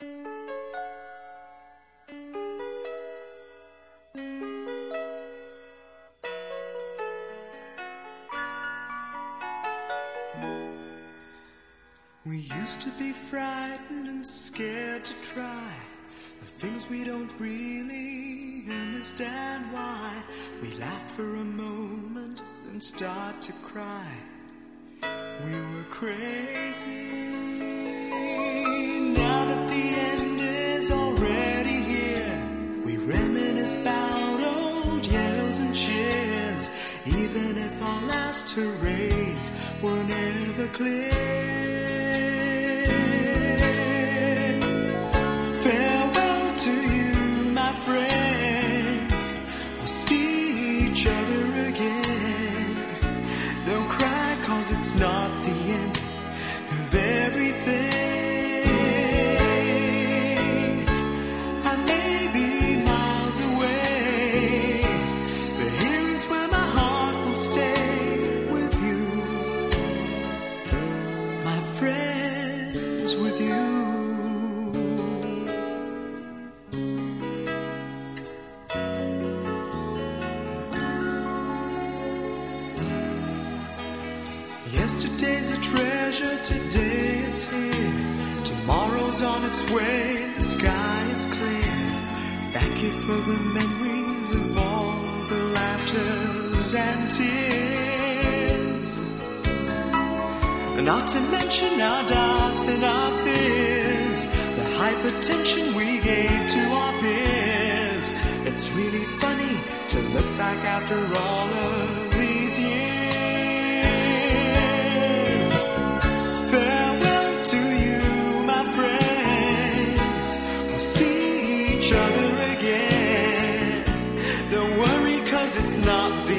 We used to be frightened and scared to try the things we don't really understand why. We laughed for a moment and start to cry. We were crazy. Already here, we reminisce about old yells and cheers, even if our last hurrays were never clear. Farewell to you, my friends. We'll see each other again. Don't cry, cause it's not Yesterday's a treasure, today is here. Tomorrow's on its way, the sky is clear. Thank you for the memories of all the laughters and tears. And not to mention our doubts and our fears, the hypertension we gave to our peers. It's really funny to look back after all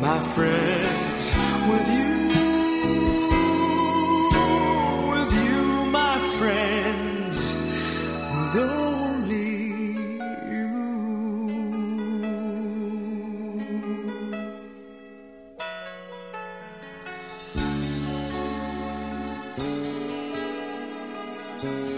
my friends, with you, with you, my friends, with only you.